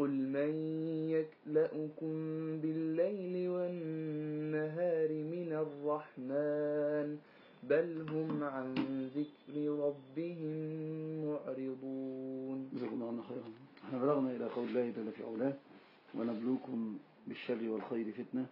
قل من يكلأكم بالليل والنهار من الرحمن بل هم عن ذكر ربهم معرضون جزاكم الله خيرا. إحنا بلغنا إلى قول الله جل في علاه ونبلوكم بالشر والخير فتنة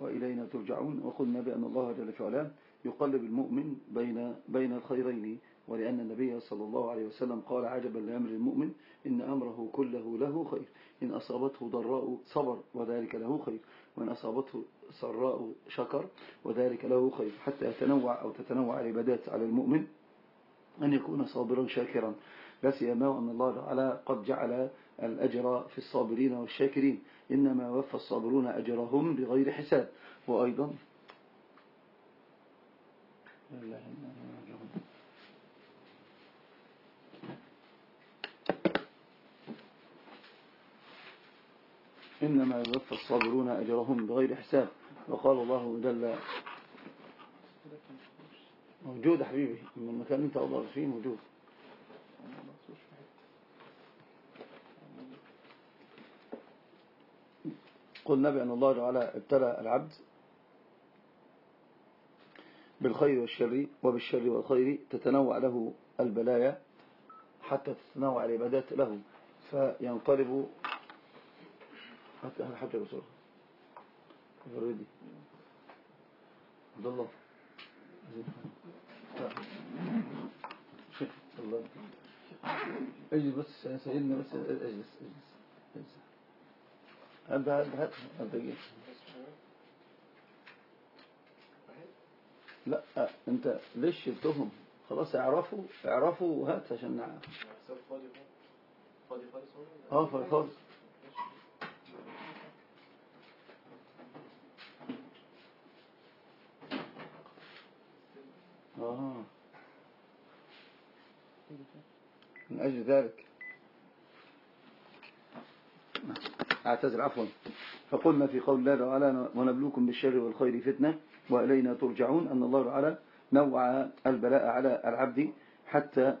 وإلينا ترجعون. وقلنا بأن الله جل في علاه يقلب المؤمن بين بين الخيرين ولأن النبي صلى الله عليه وسلم قال عجبا لأمر المؤمن إن أمره كله له خير. إن أصابته ضراء صبر وذلك له خير. وإن أصابته سراء شكر وذلك له خير. حتى يتنوع أو تتنوع العبادات على المؤمن أن يكون صابرا شاكرا. لا سيما وأن الله تعالى قد جعل الأجر في الصابرين والشاكرين. إنما وفى الصابرون أجرهم بغير حساب. وأيضا إنما يوفى الصابرون أجرهم بغير حساب. وقال الله جل موجود حبيبي. من المكان أنت أضغط فيه موجود. قلنا بأن الله تعالى ابتلى العبد بالخير والشر وبالشر والخير تتنوع له البلايا حتى تتنوع العبادات له. فينقلب حتى بسرعة فريدي عبد الله. الله. اجلس بس سيدنا بس اجلس اجلس اجلس. هات هات هات هات لا انت ليش شلتهم؟ خلاص اعرفوا اعرفوا هات عشان نعرف فاضي فاضي. خالص آه فاضي خالص. آه. من أجل ذلك. أعتذر عفوا. فقلنا في قول الله تعالى ونبلوكم بالشر والخير فتنة وإلينا ترجعون أن الله تعالى نوع البلاء على العبد حتى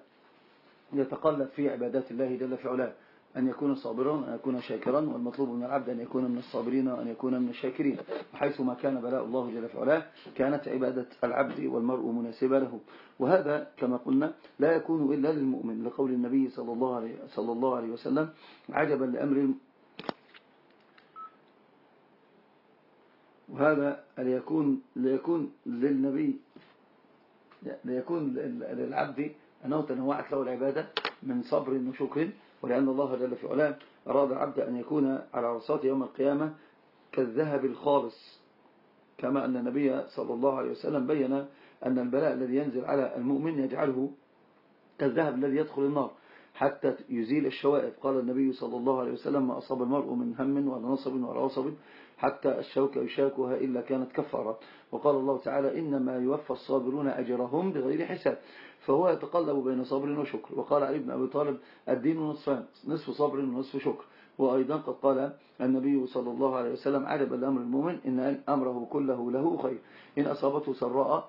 يتقلب في عبادات الله جل في علاه. أن يكون صابرا أن يكون شاكرا والمطلوب من العبد أن يكون من الصابرين وأن يكون من الشاكرين. وحيث ما كان بلاء الله جل في علاه كانت عبادة العبد والمرء مناسبة له. وهذا كما قلنا لا يكون إلا للمؤمن. لقول النبي صلى الله عليه, صلى الله عليه وسلم عجبا لأمر وهذا ليكون, ليكون للنبي ليكون للعبد أنه تنوعت له العبادة من صبر وشكر. ولأن الله جل في علاه أراد العبد أن يكون على رصات يوم القيامة كالذهب الخالص. كما أن النبي صلى الله عليه وسلم بين أن البلاء الذي ينزل على المؤمن يجعله كالذهب الذي يدخل النار حتى يزيل الشوائب. قال النبي صلى الله عليه وسلم ما أصاب المرء من هم ولا نصب ولا عصب حتى الشوك يشاكها إلا كانت كفارة. وقال الله تعالى إنما يوفى الصابرون أجرهم بغير حساب. فهو يتقلب بين صبر وشكر. وقال علي بن أبي طالب الدين نصفان نصف صبر ونصف شكر. وأيضا قد قال النبي صلى الله عليه وسلم عجب الأمر المؤمن إن أمره كله له خير. إن أصابته سراء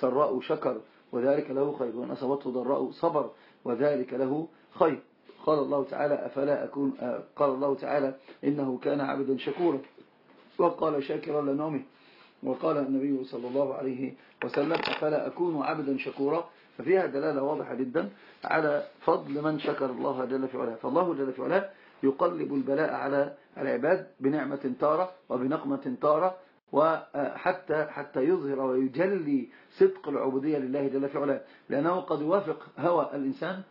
سراء شكر وذلك له خير. وإن أصابته ضراء صبر وذلك له خير. قال الله تعالى أفلا أكون قال الله تعالى إنه كان عبدا شكورا. وقال شاكرا لنعمه وقال النبي صلى الله عليه وسلم أفلا أكون عبدا شكورا؟ ففيها دلالة واضحة جدا على فضل من شكر الله جل في علاه. فالله جل في علاه يقلب البلاء على العباد بنعمة تارة وبنقمة تارة وحتى حتى يظهر ويجلي صدق العبودية لله جل في علاه. لأنه قد يوافق هوى الإنسان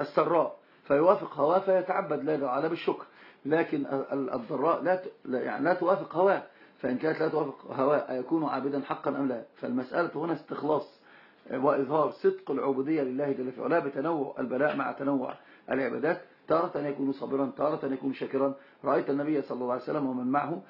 السراء. فيوافق هواه فيتعبد لا على بالشكر. لكن الضراء لا يعني لا توافق هواه. فإن كانت لا توافق هواه أيكون عابدا حقا أم لا؟ فالمسألة هنا استخلاص وإظهار صدق العبودية لله جل في علاه بتنوع البلاء مع تنوع العبادات. تارة يكون صابرا تارة يكون شاكرا. رأيت النبي صلى الله عليه وسلم ومن معه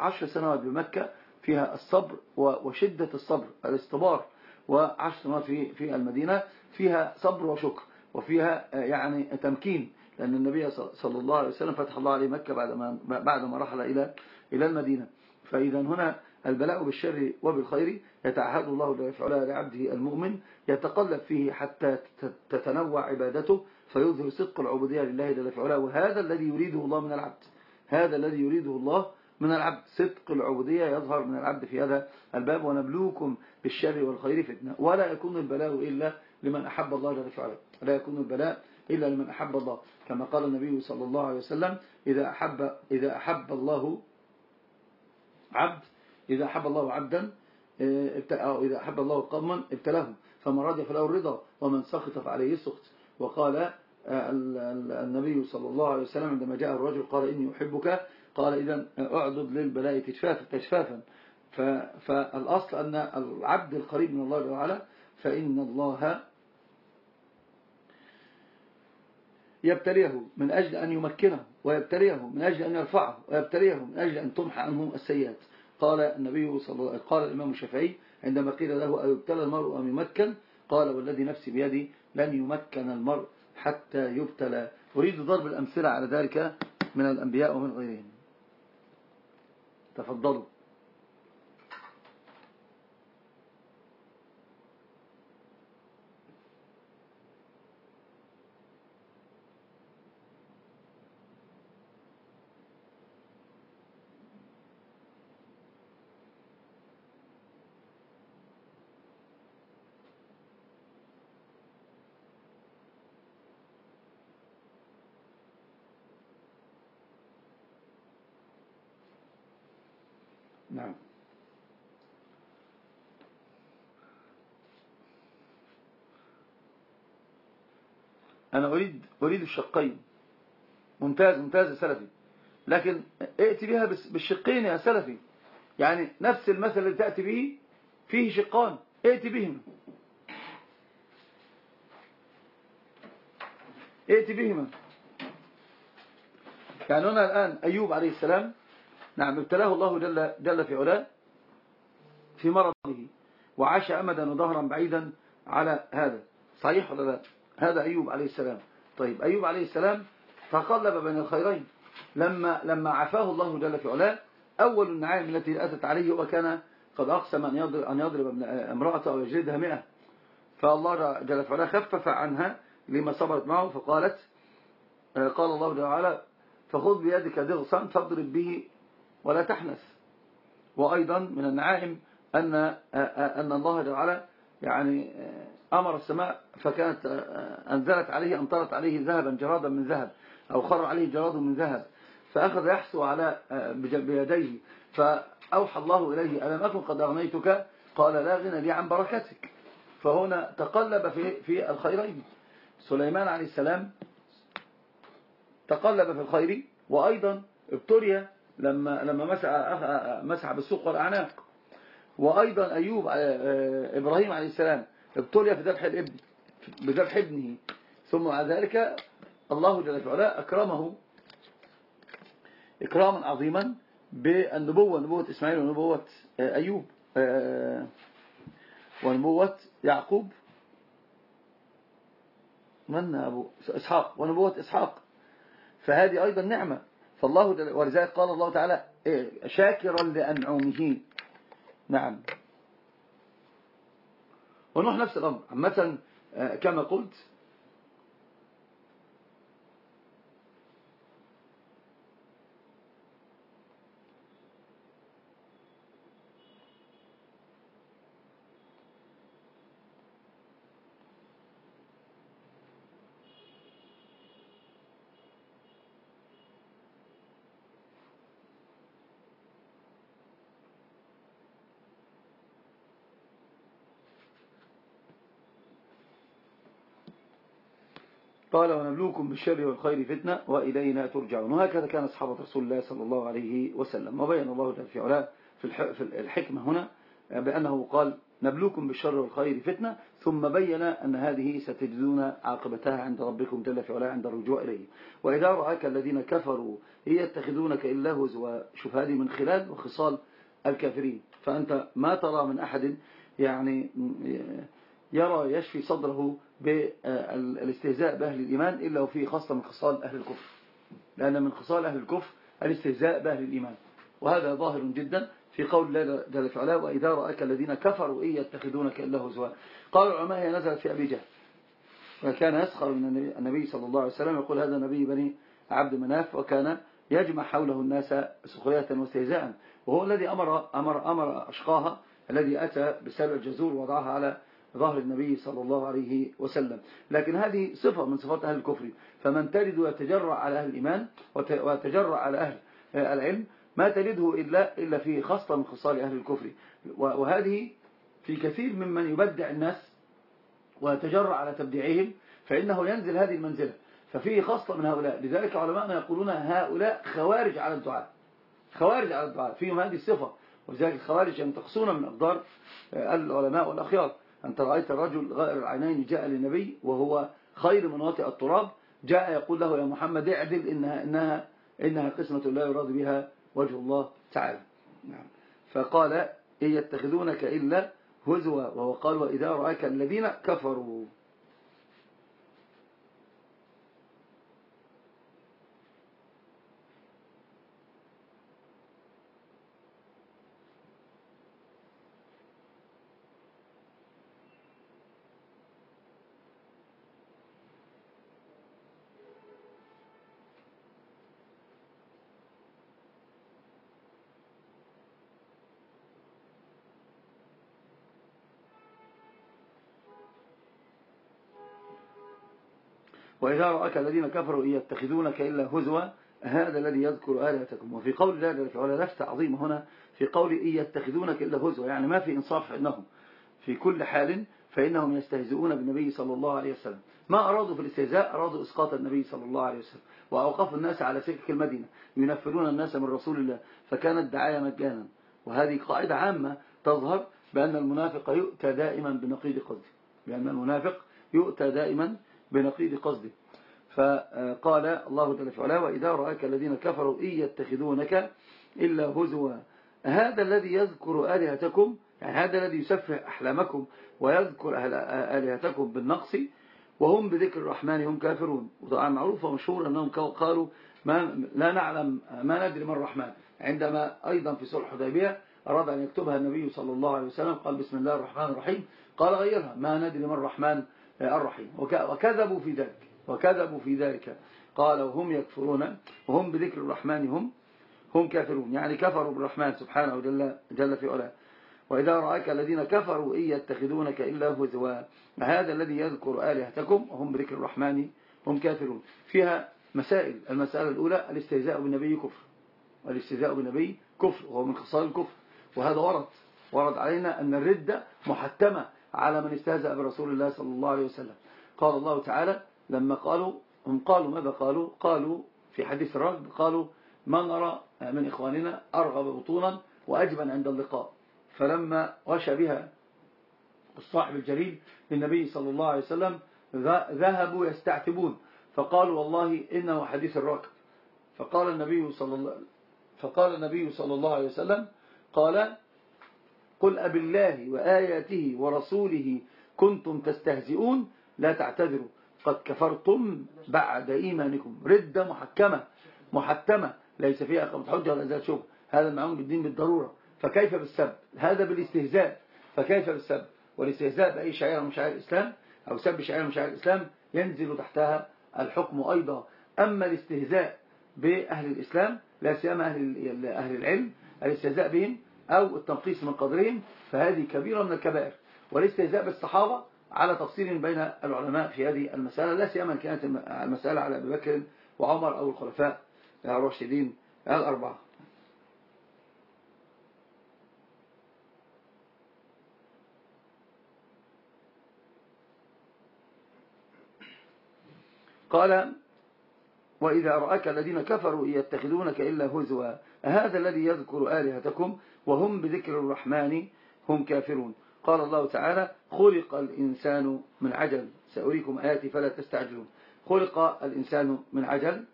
عشر سنوات بمكة فيها الصبر وشدة الصبر الاستبار وعشر سنوات في في المدينة فيها صبر وشكر وفيها يعني تمكين. لأن النبي صلى الله عليه وسلم فتح الله عليه مكة بعد ما بعد ما رحل إلى إلى المدينة. فإذا هنا البلاء بالشر وبالخير يتعهد الله وعلا لعبده المؤمن يتقلب فيه حتى تتنوع عبادته فيظهر صدق العبودية لله جل وهذا الذي يريده الله من العبد. هذا الذي يريده الله من العبد. صدق العبودية يظهر من العبد في هذا الباب. ونبلوكم بالشر والخير فتنة. ولا يكون البلاء إلا لمن أحب الله جل لا يكون البلاء إلا لمن أحب الله. كما قال النبي صلى الله عليه وسلم إذا أحب, إذا أحب الله عبد إذا أحب الله عبدا أو إذا أحب الله قوما ابتلاه فمن رضي فله الرضا ومن سخط فعليه السخط وقال النبي صلى الله عليه وسلم عندما جاء الرجل قال إني أحبك قال إذا أعدد للبلاء كشفافا. فالأصل أن العبد القريب من الله تعالى فإن الله يبتليه من أجل أن يمكنه ويبتليه من أجل أن يرفعه ويبتليه من أجل أن تمحى عنه السيئات. قال النبي صلى الله قال الإمام الشافعي عندما قيل له أيبتلى المرء أم يمكن قال والذي نفسي بيدي لن يمكن المرء حتى يبتلى. أريد ضرب الأمثلة على ذلك من الأنبياء ومن غيرهم. تفضلوا نعم أنا أريد أريد الشقين. ممتاز ممتاز يا سلفي. لكن ائتي بها بالشقين يا سلفي. يعني نفس المثل اللي تأتي به فيه شقان. ائتي بهما ائتي بهما. يعني هنا الآن أيوب عليه السلام نعم ابتلاه الله جل, جل في علاه في مرضه وعاش أمدا وظهرا بعيدا على هذا. صحيح ولا لا؟ هذا أيوب عليه السلام. طيب أيوب عليه السلام تقلب بين الخيرين. لما لما عفاه الله جل في علاه أول النعائم التي أتت عليه وكان قد أقسم أن يضرب, أن يضرب امرأته يجلدها مئة. فالله جل في علاه خفف عنها لما صبرت معه فقالت قال الله جل وعلا فخذ بيدك ضغصا فاضرب به ولا تحنث. وأيضا من النعائم أن, أن الله تعالى يعني أمر السماء فكانت أنزلت عليه أمطرت عليه ذهبا جرادا من ذهب أو خر عليه جراد من ذهب. فأخذ يحسو على بيديه. فأوحى الله إليه ألم أكن قد أغنيتك؟ قال لا غنى لي عن بركتك. فهنا تقلب في, في الخيرين. سليمان عليه السلام تقلب في الخير وأيضا ابتلي لما لما مسح مسح بالسوق والأعناق. وأيضا أيوب آه، إبراهيم عليه السلام ابتلي في ذبح الابن بذبح ابنه. ثم مع ذلك الله جل وعلا أكرمه. إكراما عظيما بالنبوة نبوة إسماعيل ونبوة أيوب ونبوة يعقوب. من أبو؟ إسحاق. ونبوة إسحاق. فهذه أيضا نعمة. فالله ولذلك قال الله تعالى إيه، شاكرا لأنعمه نعم. ونوح نفس الأمر. مثلا آه، كما قلت قال ونبلوكم بالشر والخير فتنة وإلينا ترجعون. وهكذا كان أصحاب رسول الله صلى الله عليه وسلم. وبين الله في علاه في الحكمة هنا بأنه قال نبلوكم بالشر والخير فتنة ثم بين أن هذه ستجدون عاقبتها عند ربكم جل في علاه عند الرجوع إليه. وإذا رأك الذين كفروا يتخذونك إلا هزوا شوف من خلال وخصال الكافرين. فأنت ما ترى من أحد يعني يرى يشفي صدره بالاستهزاء بأهل الإيمان إلا وفيه خاصة من خصال أهل الكفر. لأن من خصال أهل الكفر الاستهزاء بأهل الإيمان. وهذا ظاهر جدا في قول الله جل في علاه وإذا رأك الذين كفروا إن يتخذونك إلا هزوا. قال العلماء هي نزلت في أبي جهل. وكان يسخر من النبي صلى الله عليه وسلم يقول هذا نبي بني عبد مناف. وكان يجمع حوله الناس سخرية واستهزاء. وهو الذي أمر, أمر, أمر أشقاها الذي أتى بسبب الجزور وضعها على ظهر النبي صلى الله عليه وسلم. لكن هذه صفة من صفات أهل الكفر. فمن تجد يتجرع على أهل الإيمان ويتجرع على أهل العلم ما تجده إلا, إلا في خصلة من خصال أهل الكفر. وهذه في كثير ممن يبدع الناس ويتجرع على تبديعهم فإنه ينزل هذه المنزلة. ففيه خصلة من هؤلاء. لذلك علماءنا يقولون هؤلاء خوارج على الدعاء خوارج على الدعاء فيهم هذه الصفة. ولذلك الخوارج ينتقصون من أقدار العلماء والأخيار. أنت رأيت الرجل غائر العينين جاء للنبي وهو خير من وطئ التراب جاء يقول له يا محمد اعدل إنها, إنها, إنها قسمة لا يراد بها وجه الله تعالى نعم. فقال إن يتخذونك إلا هزوا وهو قال وإذا رأيك الذين كفروا وإذا رأك الذين كفروا إن يتخذونك إلا هزوا هذا الذي يذكر آلهتكم. وفي قول الله جل وعلا لفتة عظيمة هنا في قول إن يتخذونك إلا هزوا يعني ما في إنصاف إنهم في كل حال فإنهم يستهزئون بالنبي صلى الله عليه وسلم. ما أرادوا في الاستهزاء؟ أرادوا إسقاط النبي صلى الله عليه وسلم. وأوقفوا الناس على سكك المدينة ينفرون الناس من رسول الله فكانت دعاية مجانا. وهذه قاعدة عامة تظهر بأن المنافق يؤتى دائما بنقيض قصده. بأن المنافق يؤتى دائما بنقيض قصده فقال الله جل وعلا وإذا رأك الذين كفروا إن يتخذونك إلا هزوا. هذا الذي يذكر آلهتكم يعني هذا الذي يسفه أحلامكم ويذكر آلهتكم بالنقص وهم بذكر الرحمن هم كافرون. وطبعا معروف ومشهور أنهم قالوا ما لا نعلم ما ندري من الرحمن. عندما أيضا في صلح حديبية أراد أن يكتبها النبي صلى الله عليه وسلم قال بسم الله الرحمن الرحيم. قال غيرها ما ندري من الرحمن. الرحيم. وكذبوا في ذلك. وكذبوا في ذلك. قال وهم يكفرون وهم بذكر الرحمن هم هم كافرون. يعني كفروا بالرحمن سبحانه وجل جل في علاه. وإذا رأيك الذين كفروا إن يتخذونك إلا هزوا. هذا الذي يذكر آلهتكم وهم بذكر الرحمن هم كافرون. فيها مسائل. المسألة الأولى الاستهزاء بالنبي كفر. الاستهزاء بالنبي كفر. وهو من خصال الكفر. وهذا ورد. ورد علينا أن الردة محتمة. على من استهزأ برسول الله صلى الله عليه وسلم. قال الله تعالى لما قالوا هم قالوا ماذا قالوا؟ قالوا في حديث الرجل قالوا ما نرى من إخواننا أرغب بطونا وأجبا عند اللقاء. فلما غشى بها الصاحب الجليل للنبي صلى الله عليه وسلم ذهبوا يستعتبون. فقالوا والله إنه حديث الراكب فقال النبي صلى الله فقال النبي صلى الله عليه وسلم قال قل أب الله وآياته ورسوله كنتم تستهزئون لا تعتذروا. قد كفرتم بعد إيمانكم. ردة محكمة. محتمة. ليس فيها أقامة حجة ولا زاد شبه. هذا المعون بالدين بالضرورة. فكيف بالسب؟ هذا بالاستهزاء. فكيف بالسب؟ والاستهزاء بأي شعير من شعائر الإسلام أو سب شعير من شعائر الإسلام ينزل تحتها الحكم أيضا. أما الاستهزاء بأهل الإسلام لا سيما أهل, أهل العلم الاستهزاء بهم أو التنقيص من قدرهم فهذه كبيرة من الكبائر. والاستهزاء بالصحابة على تفصيل بين العلماء في هذه المسألة لا سيما كانت المسألة على أبي بكر وعمر أو الخلفاء الراشدين الأربعة. قال وإذا رأك الذين كفروا يتخذونك إلا هزوا. هذا الذي يذكر آلهتكم وهم بذكر الرحمن هم كافرون. قال الله تعالى خلق الإنسان من عجل. سأريكم آياتي فلا تستعجلون. خلق الإنسان من عجل.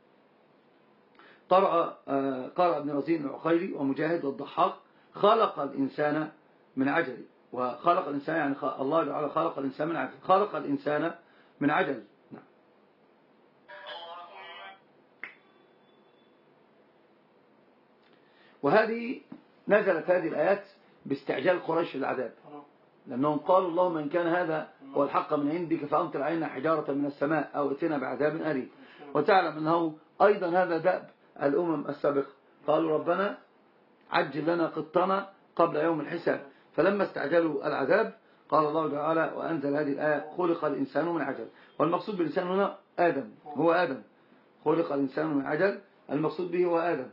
قرأ, آه، قرأ ابن رزين العقيلي ومجاهد والضحاك خلق الإنسان من عجل. وخلق الإنسان يعني الله تعالى خلق الإنسان من عجل. خلق الإنسان من عجل نعم. وهذه نزلت هذه الآيات باستعجال قريش العذاب. لأنهم قالوا اللهم إن كان هذا هو الحق من عندك فأمطر علينا حجارة من السماء أو اتنا بعذاب أليم. وتعلم أنه أيضا هذا دأب الأمم السابقة. قالوا ربنا عجل لنا قطنا قبل يوم الحساب. فلما استعجلوا العذاب قال الله تعالى وأنزل هذه الآية خلق الإنسان من عجل. والمقصود بالإنسان هنا آدم هو آدم. خلق الإنسان من عجل المقصود به هو آدم.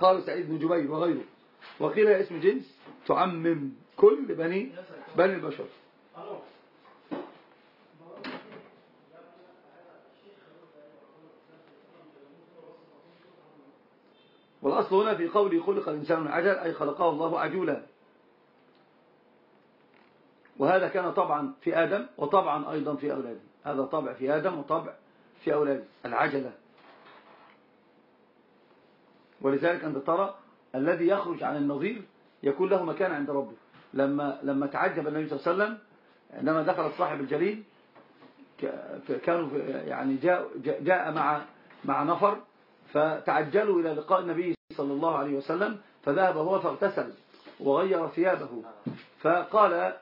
قال سعيد بن جبير وغيره. وقيل اسم جنس تعمم كل بني بني البشر. والأصل هنا في قوله خلق الإنسان من عجل أي خلقه الله عجولا. وهذا كان طبعا في آدم وطبعا أيضا في أولاده. هذا طبع في آدم وطبع في أولاده. العجلة. ولذلك أنت ترى الذي يخرج عن النظير يكون له مكان عند ربه. لما لما تعجب النبي صلى الله عليه وسلم عندما دخل الصاحب الجليل كانوا يعني جاء, جاء مع مع نفر فتعجلوا إلى لقاء النبي صلى الله عليه وسلم فذهب هو فاغتسل وغير ثيابه. فقال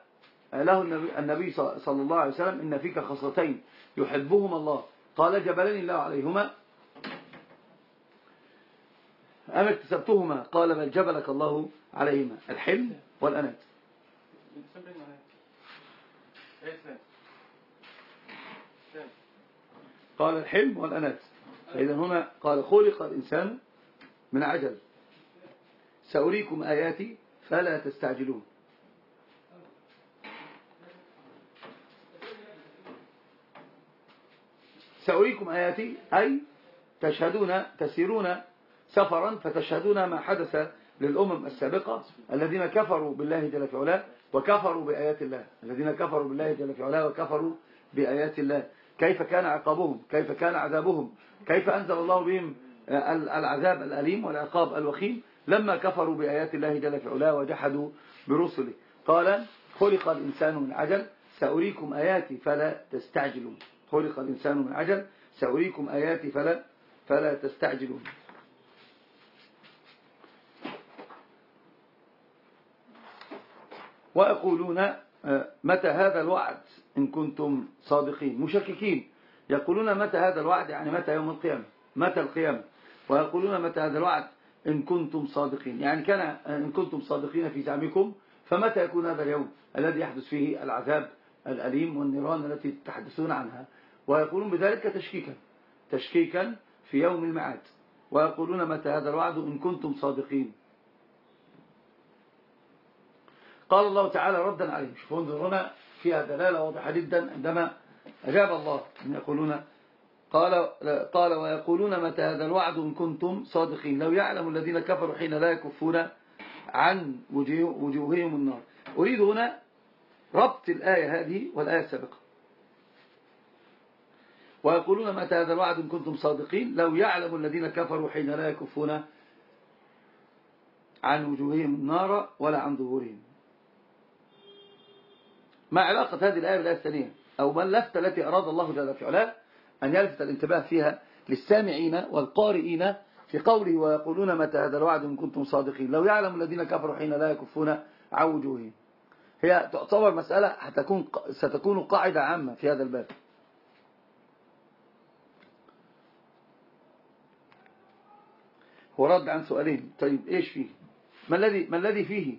له النبي صلى الله عليه وسلم إن فيك خصلتين يحبهما الله. قال جبلني الله عليهما أنا اكتسبتهما؟ قال بل جبلك الله عليهما الحلم والأنات قال الحلم والأنات فإذا هنا قال خلق الإنسان من عجل. سأريكم آياتي فلا تستعجلون. سأريكم آياتي أي تشهدون تسيرون سفرا فتشهدون ما حدث للأمم السابقة الذين كفروا بالله جل في علاه وكفروا بآيات الله. الذين كفروا بالله جل في علاه وكفروا بآيات الله. كيف كان عقابهم؟ كيف كان عذابهم؟ كيف أنزل الله بهم العذاب الأليم والعقاب الوخيم لما كفروا بآيات الله جل في علاه وجحدوا برسله؟ قال خلق الإنسان من عجل سأريكم آياتي فلا تستعجلون. خلق الإنسان من عجل سأريكم آياتي فلا فلا تستعجلون. ويقولون آه، متى هذا الوعد إن كنتم صادقين مشككين؟ يقولون متى هذا الوعد؟ يعني متى يوم القيامة؟ متى القيامة؟ ويقولون متى هذا الوعد؟ إن كنتم صادقين. يعني كان إن كنتم صادقين في زعمكم فمتى يكون هذا اليوم الذي يحدث فيه العذاب الأليم والنيران التي تحدثون عنها؟ ويقولون بذلك تشكيكا تشكيكا في يوم المعاد ويقولون متى هذا الوعد؟ إن كنتم صادقين. قال الله تعالى ردا عليهم. شوفوا انظر هنا فيها دلالة واضحة جدا عندما أجاب الله أن يقولون قال, قال ويقولون متى هذا الوعد إن كنتم صادقين؟ لو يعلم الذين كفروا حين لا يكفون عن وجوههم النار. أريد هنا ربط الآية هذه والآية السابقة. ويقولون متى هذا الوعد إن كنتم صادقين؟ لو يعلم الذين كفروا حين لا يكفون عن وجوههم النار ولا عن ظهورهم. ما علاقة هذه الآية بالآية الثانية؟ أو ما اللفتة التي أراد الله جل في علاه أن يلفت الانتباه فيها للسامعين والقارئين في قوله ويقولون متى هذا الوعد إن كنتم صادقين. لو يعلم الذين كفروا حين لا يكفون عن وجوههم. هي تعتبر مسألة هتكون ستكون قاعدة عامة في هذا الباب. هو رد عن سؤالين. طيب إيش فيه؟ ما الذي ما الذي فيه؟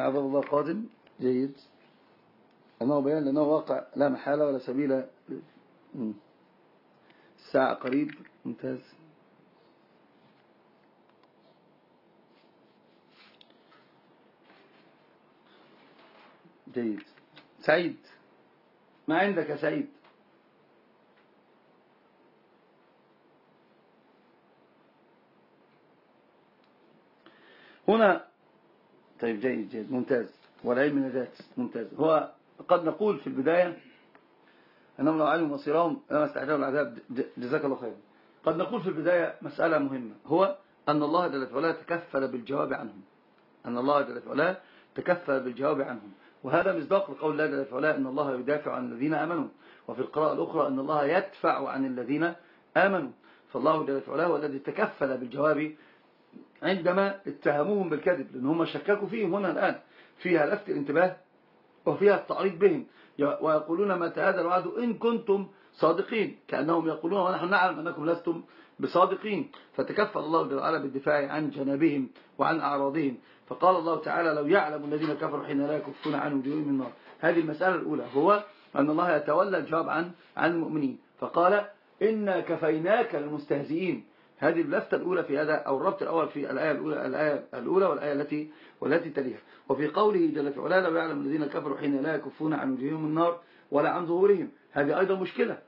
أن عذاب الله قادم جيد. أنه بيان لأنه واقع لا محالة ولا سبيل. الساعة قريب. ممتاز. جيد. سعيد. ما عندك يا سعيد؟ هنا طيب جيد جيد ممتاز. والعلم نجاة ممتاز. هو قد نقول في البداية أنهم لو علموا مصيرهم لما استعجلوا العذاب جزاك الله خير. قد نقول في البداية مسألة مهمة. هو أن الله جل وعلا تكفل بالجواب عنهم. أن الله جل وعلا تكفل بالجواب عنهم. وهذا مصداق لقول الله جل وعلا أن الله يدافع عن الذين آمنوا. وفي القراءة الأخرى أن الله يدفع عن الذين آمنوا. فالله جل وعلا هو الذي تكفل بالجواب عندما اتهموهم بالكذب لأن هم شككوا فيهم هنا الآن فيها لفت الانتباه وفيها التعريض بهم. ويقولون متى هذا الوعد؟ إن كنتم صادقين. كأنهم يقولون ونحن نعلم أنكم لستم بصادقين. فتكفل الله جل وعلا بالدفاع عن جنابهم وعن أعراضهم. فقال الله تعالى لو يعلم الذين كفروا حين لا يكفون عن وجوههم النار هذه المسألة الأولى هو أن الله يتولى الجواب عن عن المؤمنين. فقال إنا كفيناك المستهزئين هذه اللفتة الأولى في هذا أو الربط الأول في الآية الأولى, الآية الأولى والآية التي والتي تليها. وفي قوله جل في علاه لو يعلم الذين كفروا حين لا يكفون عن وجوههم النار ولا عن ظهورهم. هذه أيضا مشكلة.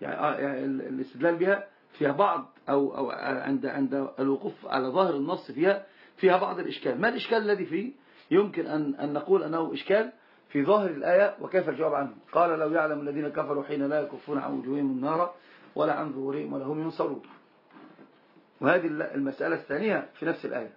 يعني, آه، يعني الاستدلال بها فيها بعض أو, أو عند عند الوقوف على ظاهر النص فيها فيها بعض الإشكال. ما الإشكال الذي فيه؟ يمكن أن, أن نقول أنه إشكال في ظاهر الآية وكيف الجواب عنه. قال لو يعلم الذين كفروا حين لا يكفون عن وجوههم النار ولا عن ظهورهم ولا هم ينصرون. وهذه المسألة الثانية في نفس الآية.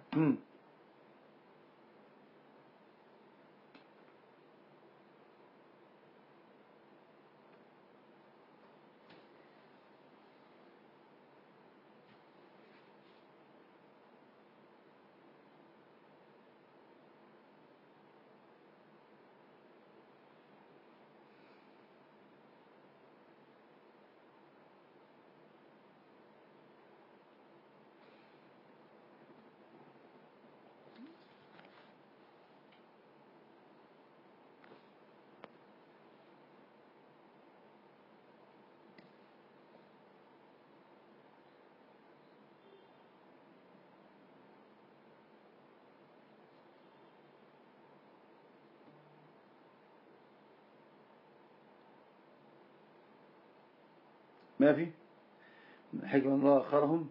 ما حكم الله أخرهم.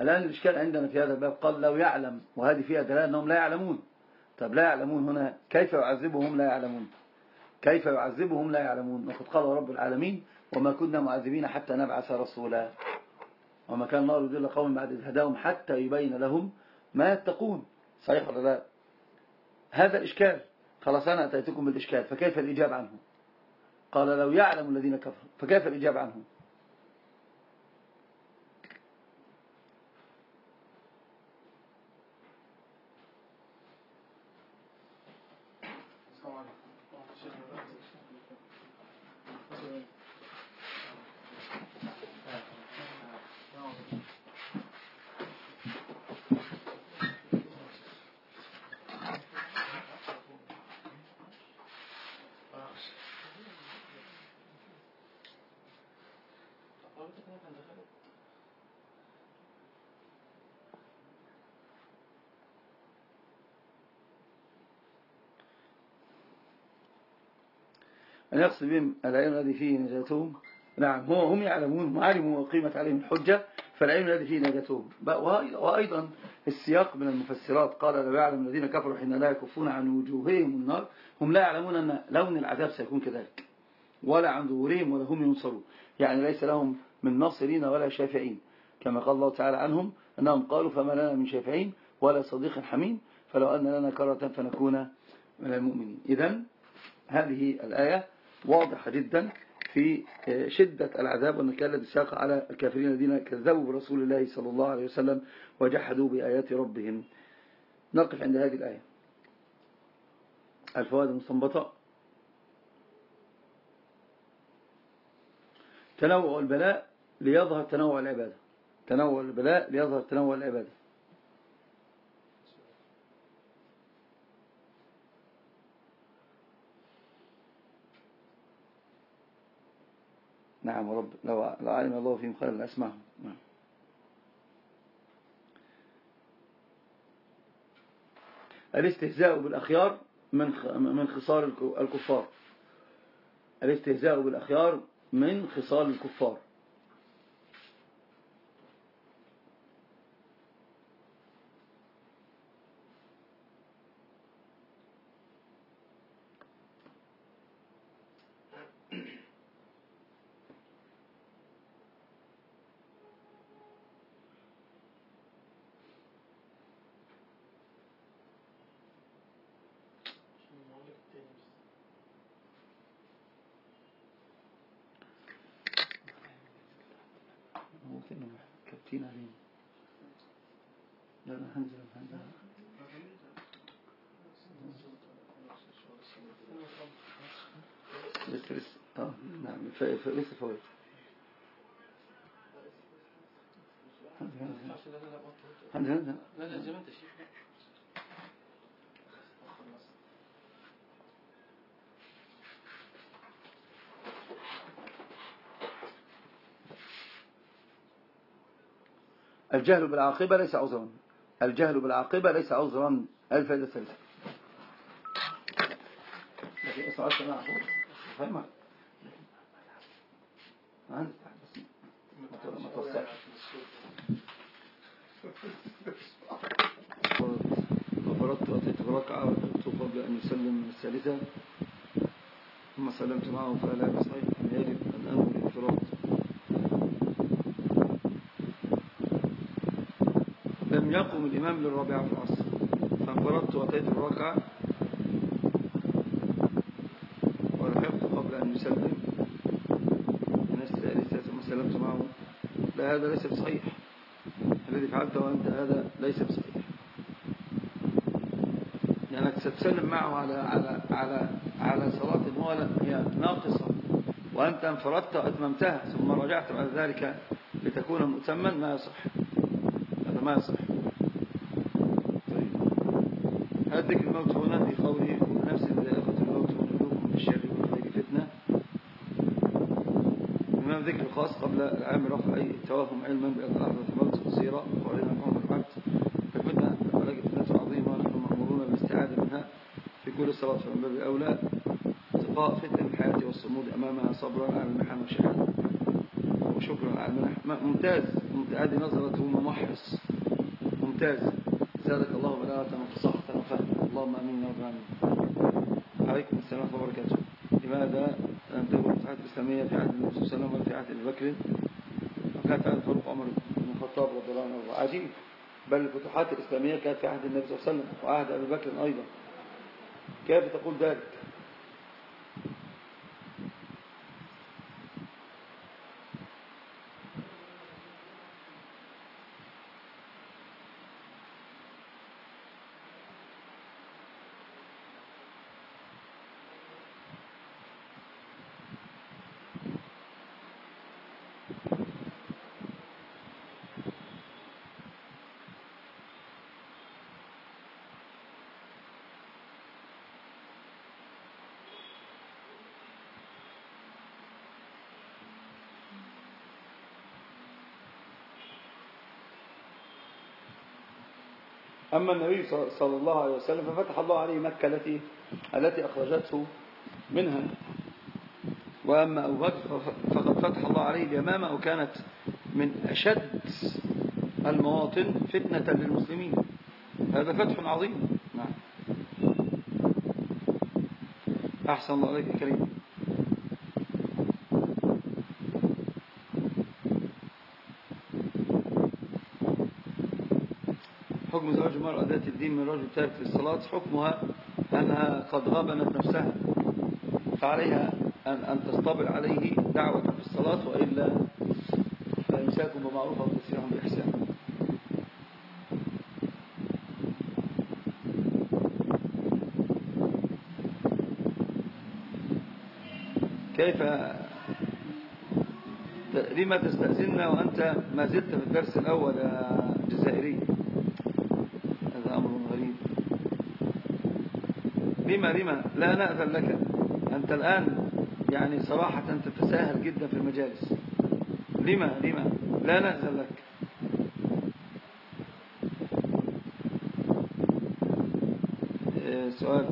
الآن الإشكال عندنا في هذا الباب قال لو يعلم وهذه فيها دلالة أنهم لا يعلمون. طب لا يعلمون هنا كيف يعذبهم لا يعلمون؟ كيف يعذبهم لا يعلمون؟ وقد قال رب العالمين وما كنا معذبين حتى نبعث رسولا. وما كان الله يضل قوم بعد إذ هداهم حتى يبين لهم ما يتقون. صحيح ولا لا؟ هذا الإشكال خلاص أنا أتيتكم بالإشكال فكيف الإجابة عنه؟ قال لو يعلم الذين كفروا فكيف الإجابة عنه؟ أن يقصد بهم العلم الذي فيه نجاتهم نعم هم يعلمون وعلموا وقيمة عليهم الحجة فالعلم الذي فيه نجاتهم. وأيضا السياق من المفسرات قال لا يعلم الذين كفروا حين لا يكفون عن وجوههم النار. هم لا يعلمون أن لون العذاب سيكون كذلك ولا عن ظهورهم ولا هم ينصرون. يعني ليس لهم من ناصرين ولا شافعين كما قال الله تعالى عنهم أنهم قالوا فما لنا من شافعين ولا صديق حميم فلو أن لنا كرة فنكون من المؤمنين. إذن هذه الآية واضحة جدا في شدة العذاب والنكال الذي ساق على الكافرين الذين كذبوا برسول الله صلى الله عليه وسلم وجحدوا بآيات ربهم. نقف عند هذه الآية. الفوائد المستنبطة. تنوع البلاء ليظهر تنوع العبادة. تنوع البلاء ليظهر تنوع العبادة. نعم رب لو علم الله فيهم خيرا لأسمعهم نعم. الاستهزاء بالأخيار من من خصال الكفار. الاستهزاء بالأخيار من خصال الكفار كابتين علينا لا لا هنزل هنزل لسه لسه آه نعم لسه فوائد لا لا زي ما انت شايف الجهل بالعاقبة ليس عذرا. الجهل بالعاقبة ليس عذرا. الفائدة الثالثة ما توسعش وأتيت بركعة وكنت قبل أن يسلم الثالثة ثم سلمت معه فلا بصحيح أن يجب أن أنوي الانفراد لم يقم الإمام للرابعة في العصر فانفردت وأتيت الركعة ولحقت قبل أن يسلم من الثالثة ثم سلمت معه هذا ليس بصحيح. الذي فعلته أنت هذا ليس بصحيح. لأنك ستسلم معه على على على على صلاة هو هي ناقصة. وأنت انفردت وأتممتها ثم رجعت بعد ذلك لتكون مؤتما ما يصح. هذا ما يصح. طيب. هل ذكر الموت هنا في قوله كل نفس ذائقة الموت ونبلوكم بالشر والخير فتنة الإمام ذكر خاص قبل العام رفع أي توهم علما بأن لحظة الموت قصيرة وعلما عمر العبد ففتنة ولكن فتنة عظيمة نحن مأمورون بالاستعادة منها في كل صلاة فمن باب أولى اتقاء فتنة الحياة والصمود أمامها صبرا على المحن والشهادة. وشكرا على المنح. ممتاز. هذه نظرة ممحص. ممتاز. زادك الله بلاغة وفصاحة وفهما اللهم آمين يا رب العالمين. عليكم السلام ورحمة الله وبركاته. لماذا الفتوحات الإسلامية في عهد النبي صلى الله عليه وسلم ولا في عهد أبي بكر وكانت عهد فاروق عمر بن الخطاب رضي الله عنه عجيب. بل الفتوحات الإسلامية كانت في عهد النبي صلى الله عليه وسلم وعهد أبي بكر أيضا. كيف تقول ذلك؟ أما النبي صلى الله عليه وسلم ففتح الله عليه مكة التي التي أخرجته منها. وأما أبو بكر فقد فتح الله عليه اليمامة وكانت من أشد المواطن فتنة للمسلمين. هذا فتح عظيم. نعم. أحسن الله عليك كريم. المرأة ذات الدين من رجل تارك الصلاة حكمها أنها قد غبنت نفسها فعليها أن, أن تصطبر عليه دعوة في الصلاة وإلا فإمساكم بمعروف أو بإحسان. كيف لما تستأذننا وأنت ما زلت في الدرس الأول يا جزائري هذا أمر غريب لما لما لا نأذن لك. أنت الآن يعني صراحة تتساهل جدا في المجالس. لما لما لا نأذن لك. إيه، سؤال.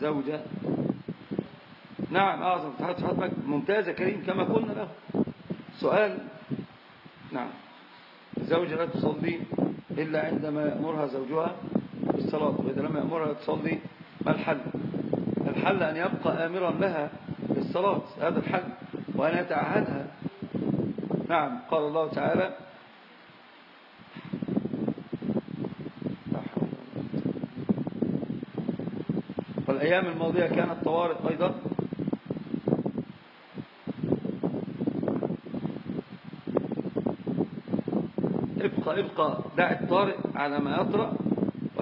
زوجة. نعم أعظم. اتحاد صحات ممتازة كريم كما قلنا له. سؤال. نعم. الزوجة لا تصلي إلا عندما يأمرها زوجها. بالصلاة وإذا لم يأمرها تصلي ما الحل؟ الحل أن يبقى آمرا لها بالصلاة هذا الحل وأن يتعهدها. نعم قال الله تعالى والأيام الماضية كانت طوارئ أيضا. ابقى ابقى دع الطارئ على ما يطرأ.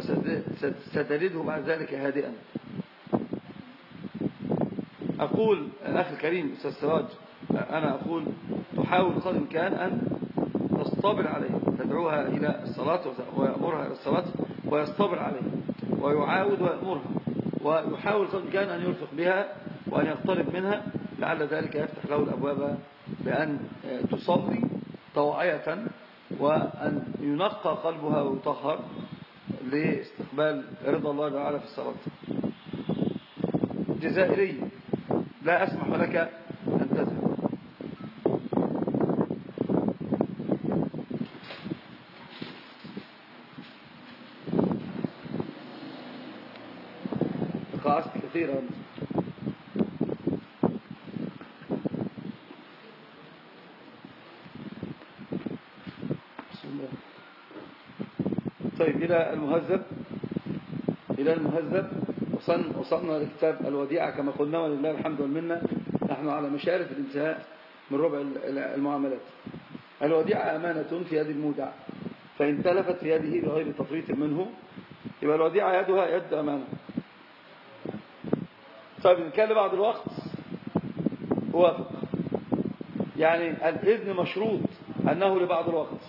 وستجده بعد ذلك هادئا. أقول الأخ الكريم أستاذ سراج أنا أقول تحاول قدر الإمكان أن تصطبر عليه تدعوها إلى الصلاة ويأمرها إلى الصلاة ويصطبر عليه ويعاود ويأمرها ويحاول قدر الإمكان أن يرفق بها وأن يقترب منها لعل ذلك يفتح له الأبواب بأن تصلي طواعية وأن ينقى قلبها ويطهر. لاستقبال رضا الله تعالى في الصلاة. جزائري لا أسمح لك أن تذهب. لقاءات كثيرة طيب إلى المهذب إلى المهذب. وصلنا لكتاب الوديعة كما قلنا ولله الحمد والمنة. نحن على مشارف الانتهاء من ربع المعاملات. الوديعة أمانة في يد المودع. فإن تلفت في يده بغير تفريط منه يبقى الوديعة يدها يد أمانة. طيب نتكلم بعد الوقت وافق. يعني الإذن مشروط أنه لبعض الوقت.